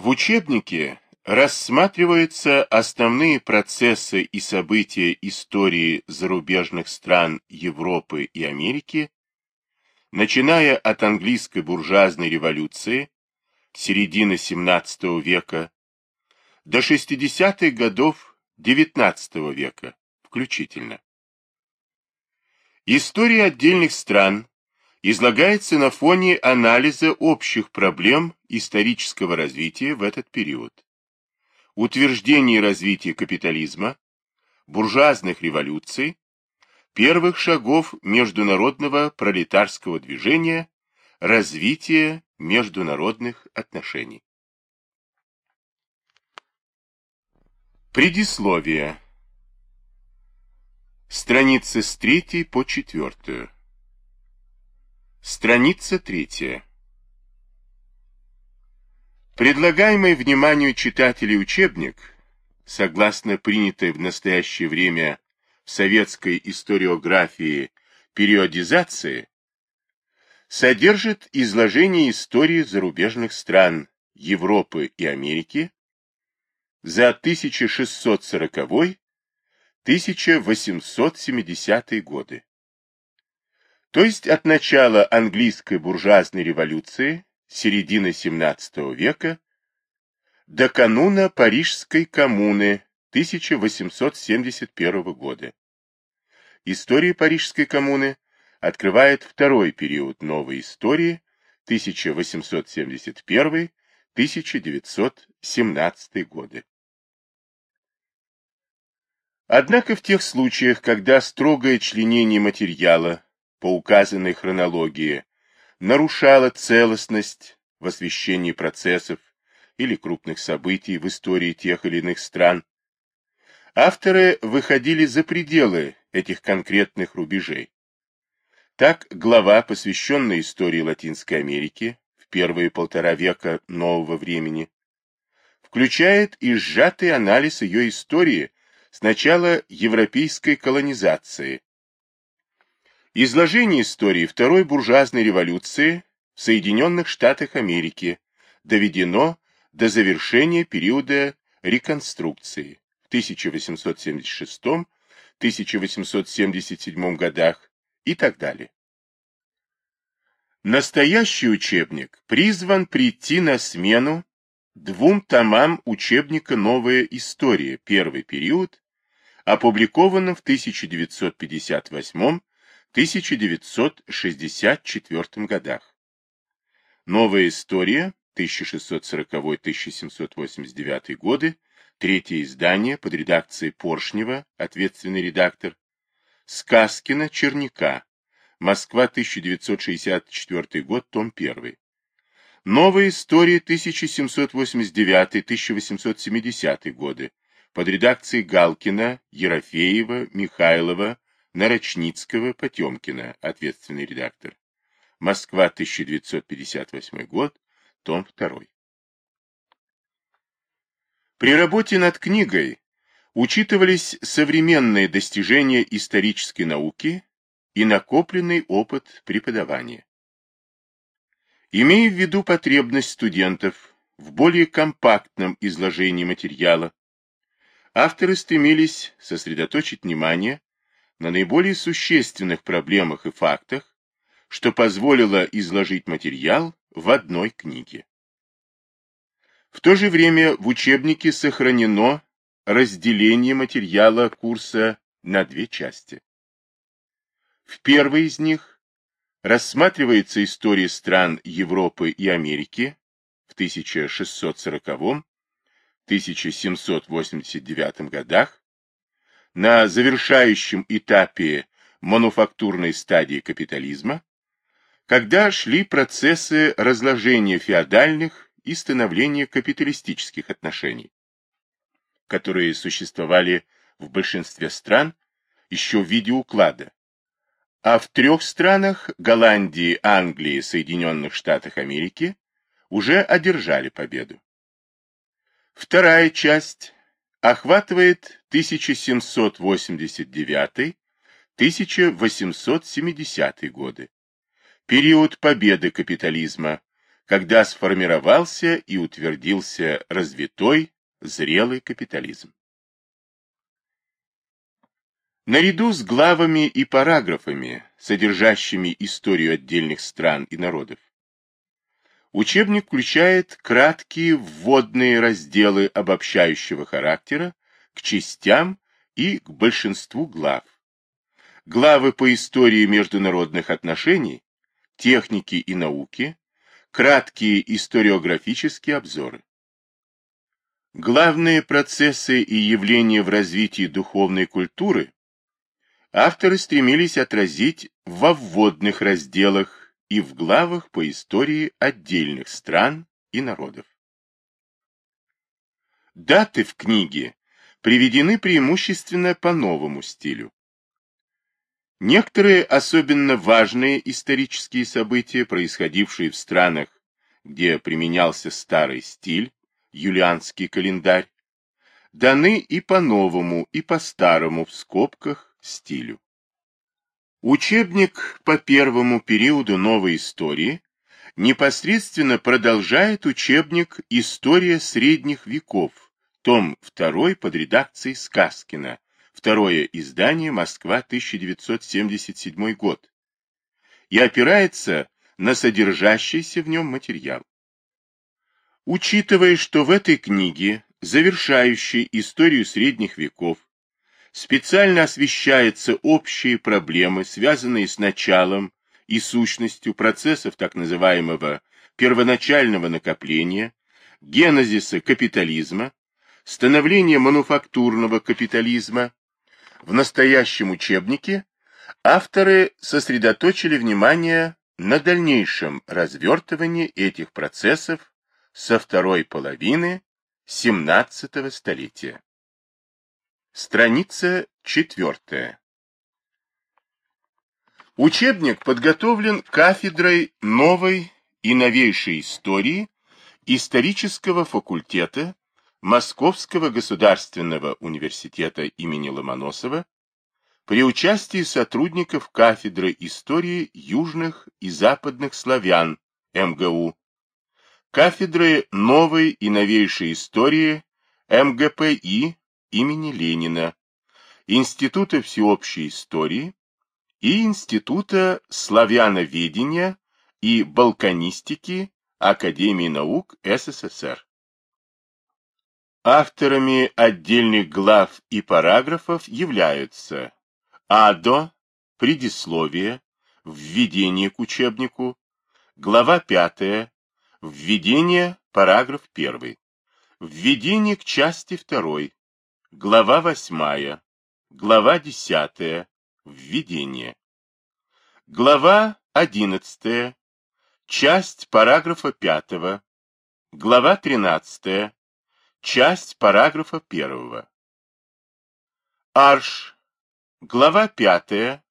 В учебнике рассматриваются основные процессы и события истории зарубежных стран Европы и Америки, начиная от английской буржуазной революции середины XVII века до 60-х годов XIX века включительно. История отдельных стран излагается на фоне анализа общих проблем исторического развития в этот период. Утверждение развития капитализма, буржуазных революций, первых шагов международного пролетарского движения, развития международных отношений. Предисловие. Страницы с третьей по четвертую. Страница третья. Предлагаемый вниманию читателей учебник, согласно принятой в настоящее время в советской историографии периодизации, содержит изложение истории зарубежных стран Европы и Америки за 1640-1870 годы. То есть от начала английской буржуазной революции, середины XVII века, до кануна Парижской коммуны 1871 года. История Парижской коммуны открывает второй период новой истории 1871-1917 годы. Однако в тех случаях, когда строгое членение материала по указанной хронологии нарушало целостность в освещении процессов или крупных событий в истории тех или иных стран, авторы выходили за пределы этих конкретных рубежей. Так, глава, посвященная истории Латинской Америки в первые полтора века нового времени, включает и сжатый анализ ее истории с начала европейской колонизации. Изложение истории Второй буржуазной революции в Соединенных Штатах Америки доведено до завершения периода реконструкции в 1876-1877 годах и так далее. Настоящий учебник призван прийти на смену двум томам учебника «Новая история. Первый период», опубликованным в 1958-1964 годах. «Новая история» 1640-1789 годы, третье издание под редакцией Поршнева, ответственный редактор, Сказкина, Черняка, Москва, 1964 год, том 1. Новая история 1789-1870 годы под редакцией Галкина, Ерофеева, Михайлова, Нарочницкого, Потемкина, ответственный редактор. Москва, 1958 год, том 2. При работе над книгой учитывались современные достижения исторической науки и накопленный опыт преподавания. Имея в виду потребность студентов в более компактном изложении материала, авторы стремились сосредоточить внимание на наиболее существенных проблемах и фактах, что позволило изложить материал в одной книге. В то же время в учебнике сохранено разделение материала курса на две части. В первой из них рассматривается история стран Европы и Америки в 1640-1789 годах, на завершающем этапе мануфактурной стадии капитализма, когда шли процессы разложения феодальных и становления капиталистических отношений, которые существовали в большинстве стран еще в виде уклада, а в трех странах – Голландии, Англии, Соединенных Штатах Америки – уже одержали победу. Вторая часть охватывает 1789-1870 годы, период победы капитализма, когда сформировался и утвердился развитой, зрелый капитализм. Наряду с главами и параграфами, содержащими историю отдельных стран и народов, учебник включает краткие вводные разделы обобщающего характера к частям и к большинству глав. Главы по истории международных отношений, техники и науки, краткие историографические обзоры. Главные процессы и явления в развитии духовной культуры авторы стремились отразить во вводных разделах и в главах по истории отдельных стран и народов. Даты в книге приведены преимущественно по новому стилю. Некоторые особенно важные исторические события, происходившие в странах, где применялся старый стиль, юлианский календарь, даны и по новому, и по старому в скобках стилю. Учебник по первому периоду новой истории непосредственно продолжает учебник «История средних веков», том 2 под редакцией Сказкина, второе издание, Москва, 1977 год, и опирается на содержащийся в нем материал. Учитывая, что в этой книге, завершающей историю средних веков, специально освещаются общие проблемы, связанные с началом и сущностью процессов так называемого первоначального накопления, генезиса капитализма, становления мануфактурного капитализма, в настоящем учебнике авторы сосредоточили внимание на дальнейшем развертывании этих процессов со второй половины XVII столетия. Страница четвертая. Учебник подготовлен кафедрой новой и новейшей истории исторического факультета Московского государственного университета имени Ломоносова при участии сотрудников кафедры истории южных и западных славян МГУ, кафедры новой и новейшей истории МГПИ имени Ленина, Института всеобщей истории и Института славяноведения и балканистики Академии наук СССР. Авторами отдельных глав и параграфов являются АДО, предисловие, введение к учебнику, глава 5, введение, параграф 1, введение к части 2, глава 8, глава 10, введение, глава 11, часть параграфа 5, глава 13, Часть параграфа первого. Арш. Глава пятая.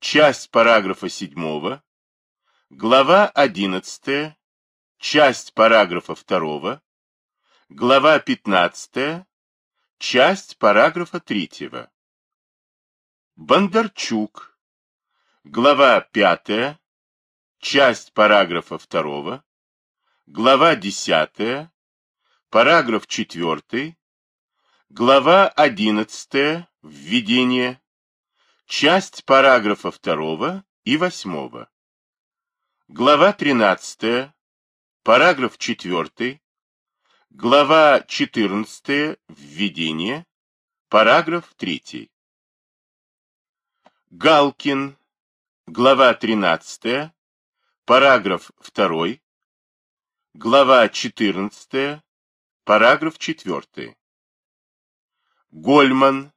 Часть параграфа седьмого. Глава одиннадцатая. Часть параграфа второго. Глава пятнадцатая. Часть параграфа третьего. Бондарчук. Глава пятая. Часть параграфа второго. Глава десятая Параграф 4. Глава 11. Введение. Часть параграфа 2 и 8. Глава 13. Параграф 4. Глава 14. Введение. Параграф 3. Галкин. Глава 13. Параграф 2. Глава 14. Параграф 4. Гольман.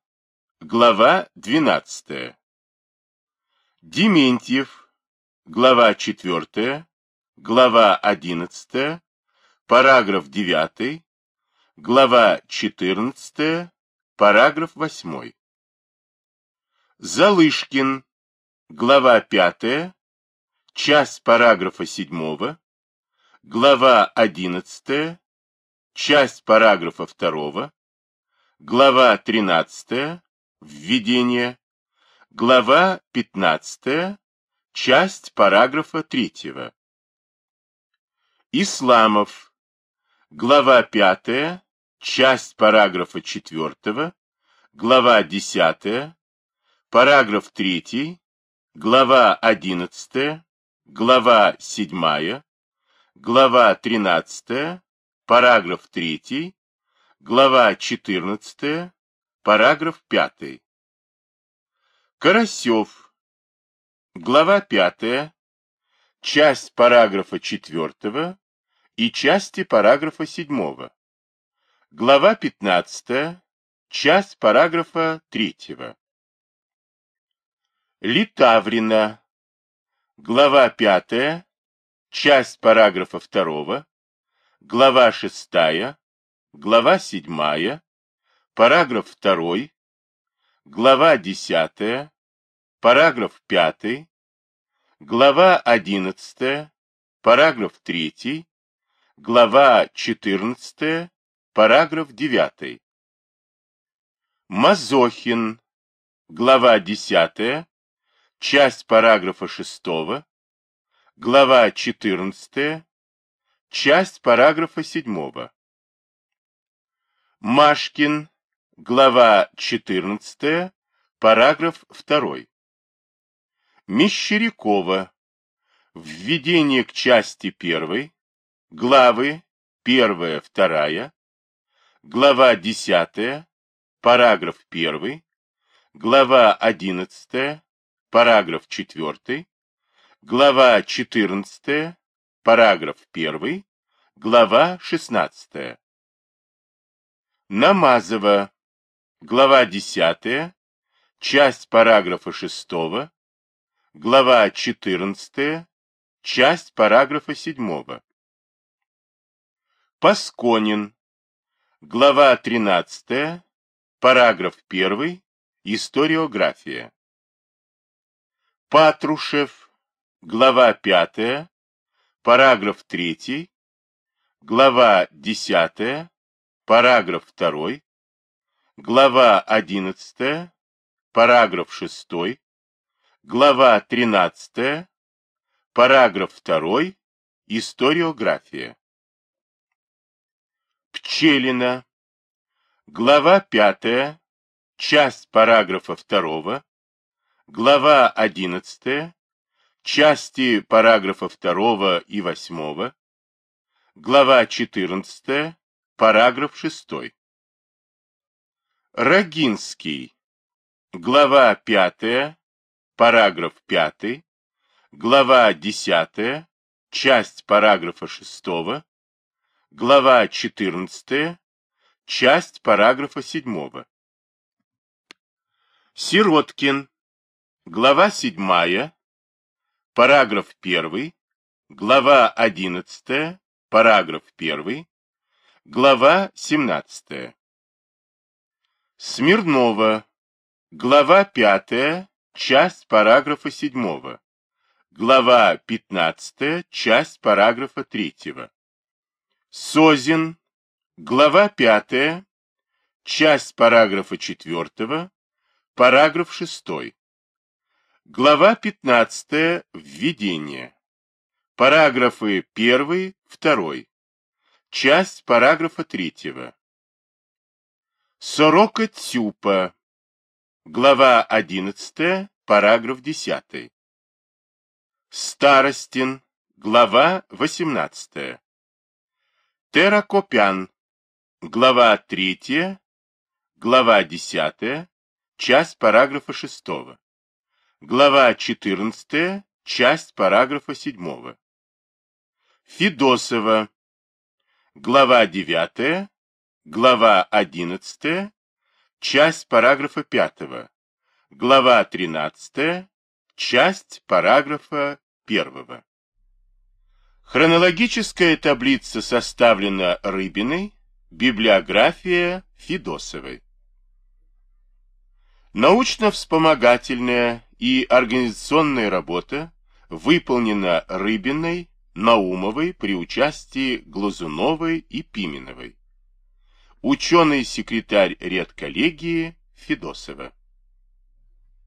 Глава 12. Дементьев. Глава 4. Глава 11. Параграф 9. Глава 14. Параграф 8. Залышкин. Глава 5. Часть параграфа 7. Глава 11 часть параграфа 2, глава 13, введение, глава 15, часть параграфа 3. Исламов. Глава 5, часть параграфа 4, глава 10, параграф 3, глава 11, глава 7, глава 13, параграф 3, глава 14, параграф 5. Карасев. Глава 5, часть параграфа 4 и части параграфа 7. Глава 15, часть параграфа 3. Литаврина. Глава 5, часть параграфа 2, глава 6, глава 7, параграф 2, глава 10, параграф 5, глава 11, параграф 3, глава 14, параграф 9. Мазохин, глава 10, часть параграфа 6, глава 14, часть параграфа 7. Машкин, глава 14, параграф 2. Мещерякова, введение к части 1, главы 1, 2, глава 10, параграф 1, глава 11, параграф 4, глава 14, параграф 1, глава 16. Намазова, глава 10, часть параграфа 6, глава 14, часть параграфа 7. Пасконин, глава 13, параграф 1, историография. Патрушев, глава 5, параграф 3, глава 10, параграф 2, глава 11, параграф 6, глава 13, параграф 2, историография. Пчелина, глава 5, часть параграфа 2, глава 11, части параграфа 2 и 8, глава 14, параграф 6. Рогинский, глава 5, параграф 5, глава 10, часть параграфа 6, глава 14, часть параграфа 7. Сироткин, Глава 7, параграф 1, глава 11, параграф 1, глава 17. Смирнова, глава 5, часть параграфа 7, глава 15, часть параграфа 3. Созин, глава 5, часть параграфа 4, параграф 6. Глава 15. Введение. Параграфы 1, 2. Часть параграфа 3. Сорока Тюпа. Глава 11, параграф 10. Старостин. Глава 18. Теракопян. Глава 3, глава 10, часть параграфа 6. Глава 14, часть параграфа 7. Федосова. Глава 9, глава 11, часть параграфа 5. Глава 13, часть параграфа 1. Хронологическая таблица составлена Рыбиной, библиография Федосовой. Научно-вспомогательная и организационная работа выполнена Рыбиной, Наумовой при участии Глазуновой и Пименовой. Ученый-секретарь редколлегии Федосова.